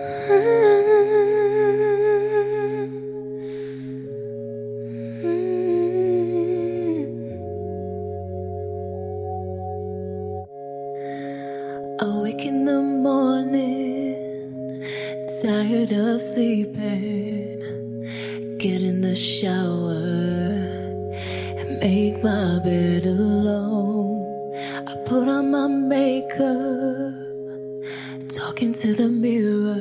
Mm-hmm. Awake in the morning, tired of sleeping. Get in the shower and make my bed alone. I put on my makeup, to the mirror,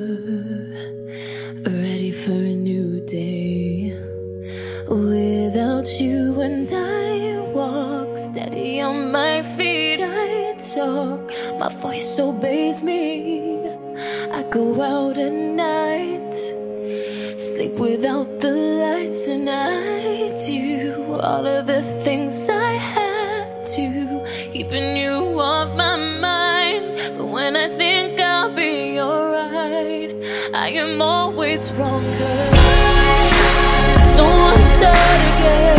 ready for a new day. Without you and I walk steady on my feet, I talk. My voice obeys me. I go out at night, sleep without the lights, and I do all of the things I have to, keeping I am always wrong. 'cause wanna start again.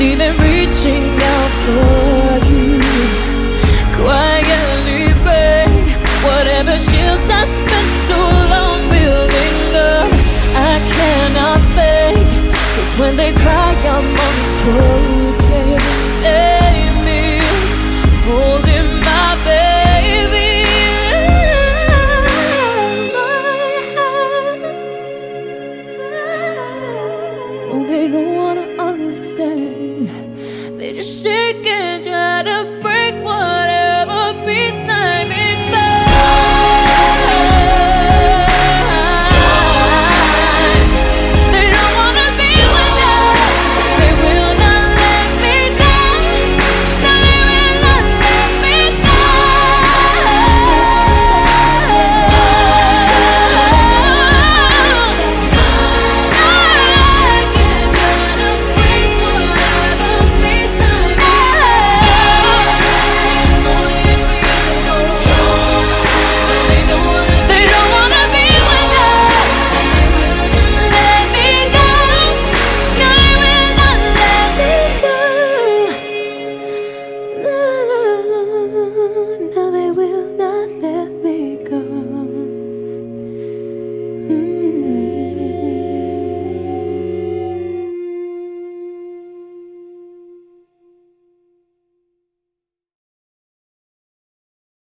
See them reaching out for you. Quietly beg whatever shields I spent so long building up. I cannot beg, 'cause when they cry, I'm unspoken. can try to